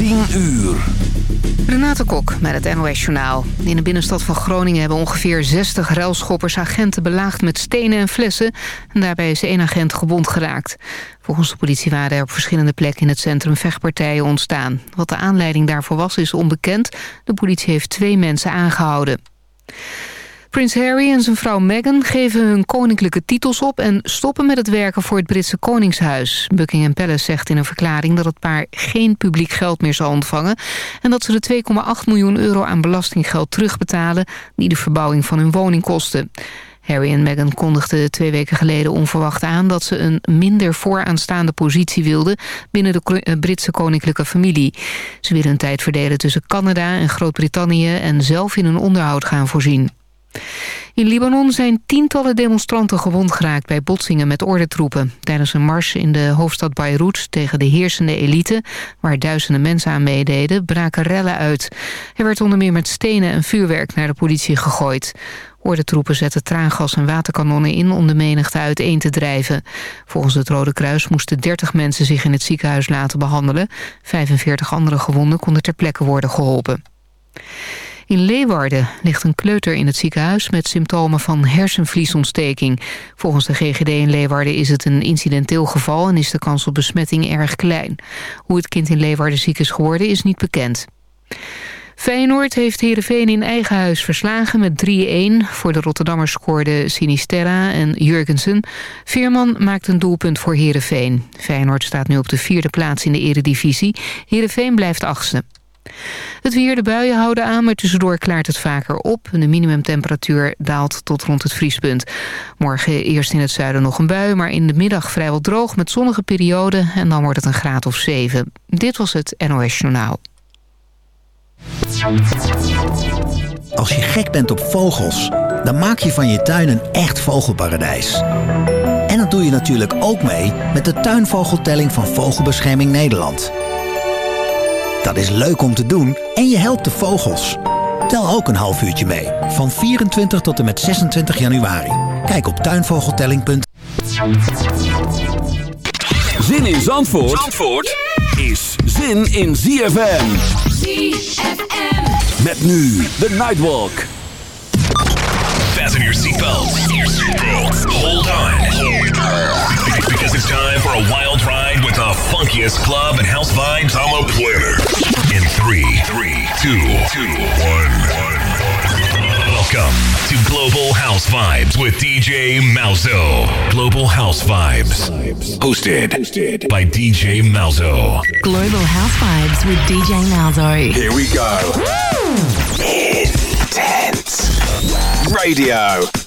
10 uur. Renate Kok met het NOS Journaal. In de binnenstad van Groningen hebben ongeveer 60 ruilschoppers agenten belaagd met stenen en flessen. En daarbij is één agent gewond geraakt. Volgens de politie waren er op verschillende plekken in het centrum vechtpartijen ontstaan. Wat de aanleiding daarvoor was is onbekend. De politie heeft twee mensen aangehouden. Prins Harry en zijn vrouw Meghan geven hun koninklijke titels op... en stoppen met het werken voor het Britse Koningshuis. Buckingham Palace zegt in een verklaring dat het paar geen publiek geld meer zal ontvangen... en dat ze de 2,8 miljoen euro aan belastinggeld terugbetalen... die de verbouwing van hun woning kostte. Harry en Meghan kondigden twee weken geleden onverwacht aan... dat ze een minder vooraanstaande positie wilden... binnen de eh, Britse koninklijke familie. Ze willen een tijd verdelen tussen Canada en Groot-Brittannië... en zelf in hun onderhoud gaan voorzien. In Libanon zijn tientallen demonstranten gewond geraakt bij botsingen met ordentroepen. Tijdens een mars in de hoofdstad Beirut tegen de heersende elite, waar duizenden mensen aan meededen, braken rellen uit. Er werd onder meer met stenen en vuurwerk naar de politie gegooid. Ordentroepen zetten traangas en waterkanonnen in om de menigte uiteen te drijven. Volgens het Rode Kruis moesten 30 mensen zich in het ziekenhuis laten behandelen. 45 andere gewonden konden ter plekke worden geholpen. In Leeuwarden ligt een kleuter in het ziekenhuis met symptomen van hersenvliesontsteking. Volgens de GGD in Leeuwarden is het een incidenteel geval en is de kans op besmetting erg klein. Hoe het kind in Leeuwarden ziek is geworden is niet bekend. Feyenoord heeft Heerenveen in eigen huis verslagen met 3-1. Voor de Rotterdammers scoorden Sinisterra en Jurgensen. Veerman maakt een doelpunt voor Heerenveen. Feyenoord staat nu op de vierde plaats in de eredivisie. Heerenveen blijft achtste. Het weer, de buien houden aan, maar tussendoor klaart het vaker op. De minimumtemperatuur daalt tot rond het vriespunt. Morgen eerst in het zuiden nog een bui, maar in de middag vrijwel droog met zonnige perioden. En dan wordt het een graad of 7. Dit was het NOS Journaal. Als je gek bent op vogels, dan maak je van je tuin een echt vogelparadijs. En dat doe je natuurlijk ook mee met de tuinvogeltelling van Vogelbescherming Nederland... Dat is leuk om te doen en je helpt de vogels. Tel ook een half uurtje mee. Van 24 tot en met 26 januari. Kijk op tuinvogeltelling.nl Zin in Zandvoort, Zandvoort is zin in ZFM. ZFM. Met nu de Nightwalk. Fasten your seatbelts. Hold on. Because it's time for a wild ride funkiest club and house vibes on the planet. In three, three, two, two, one, one. Welcome to Global House Vibes with DJ Malzo. Global House Vibes. Hosted, hosted by DJ Malzo. Global House Vibes with DJ Malzo. Here we go. Intense. Radio.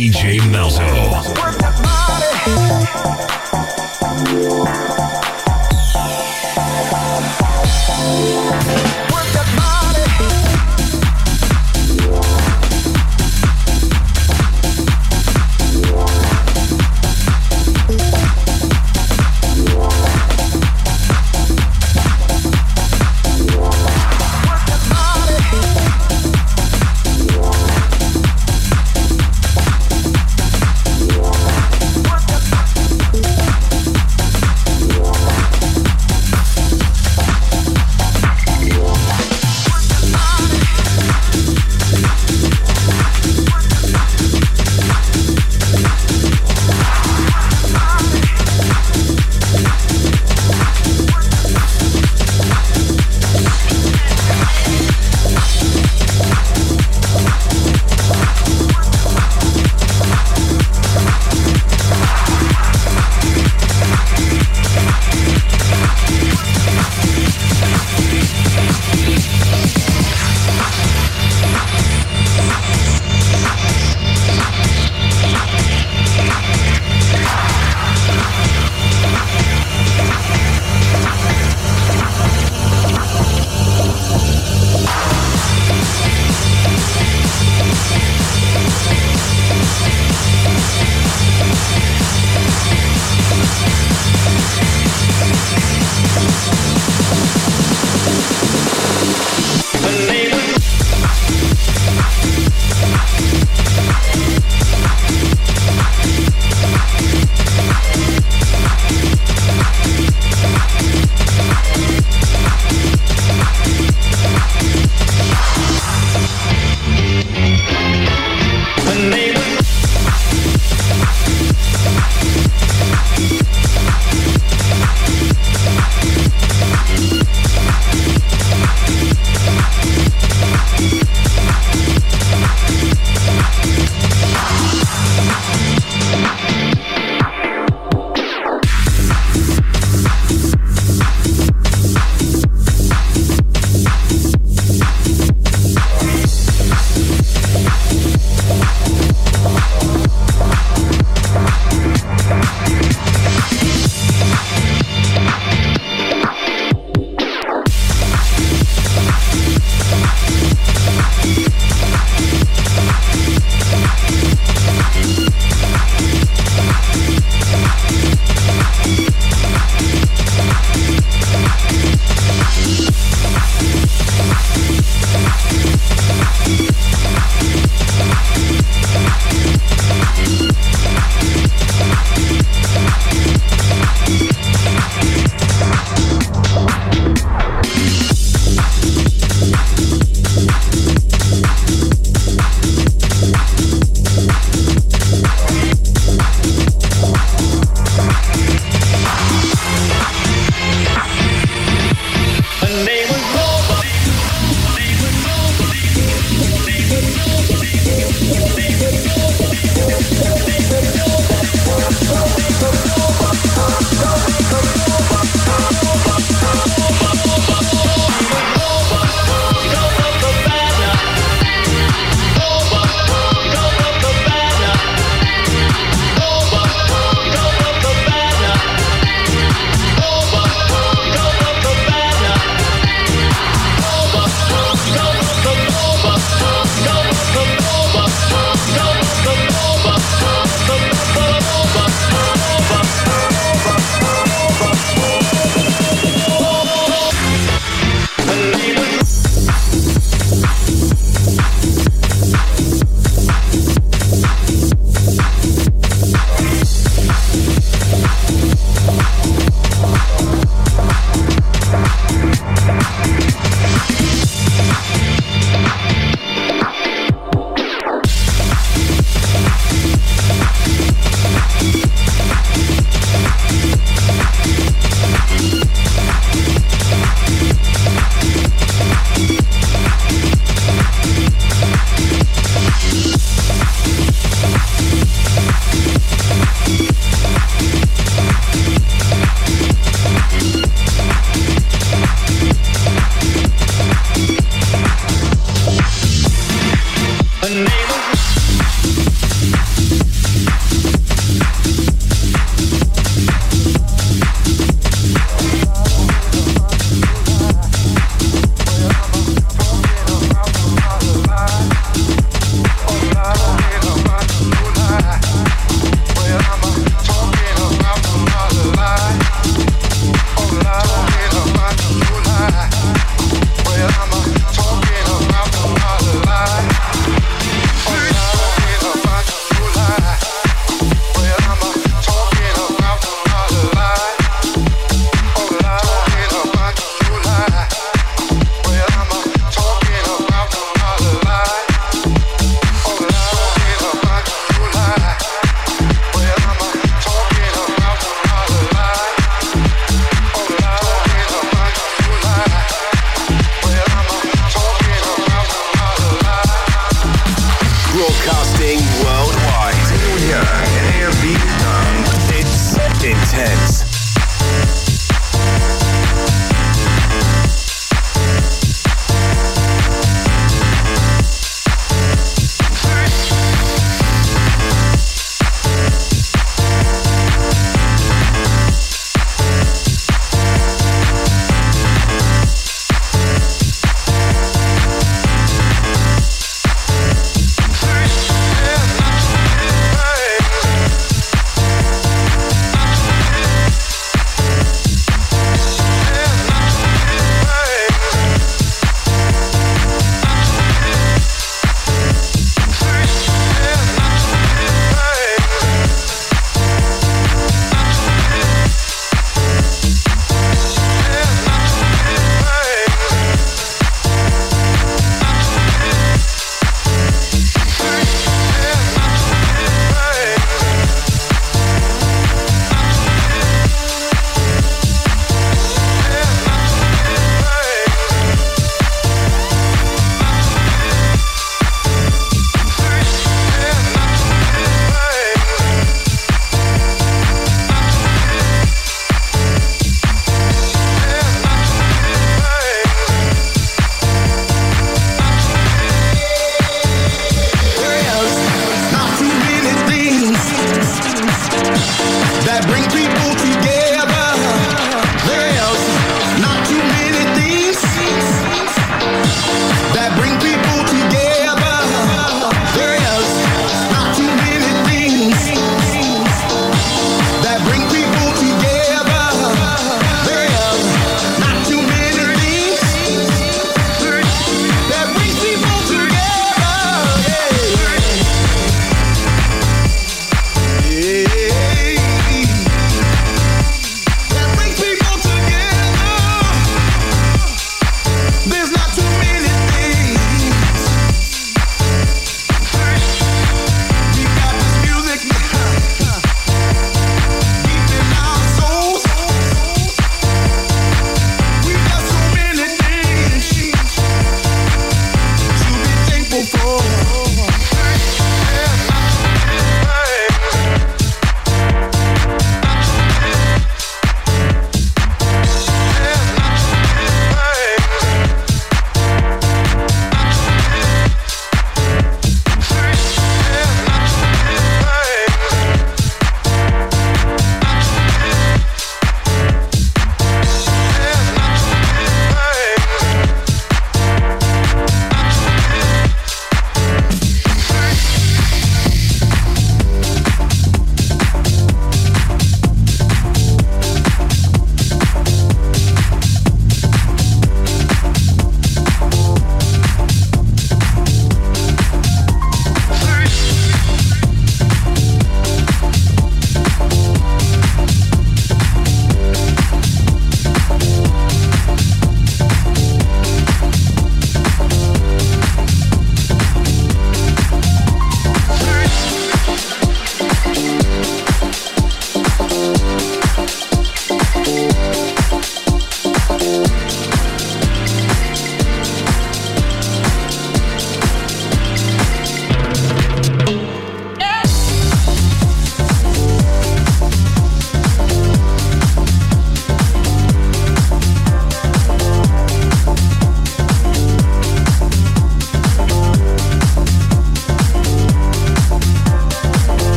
DJ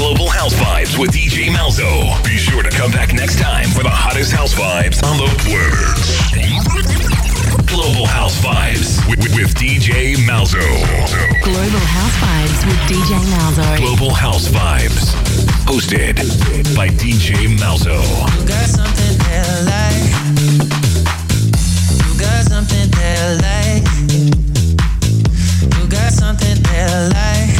Global House Vibes with DJ Malzo. Be sure to come back next time for the hottest house vibes on the planet. Global House Vibes with, with, with DJ Malzo. Global House Vibes with DJ Malzo. Global House Vibes. Hosted by DJ Malzo. You got something that like. You got something that like. You got something that like.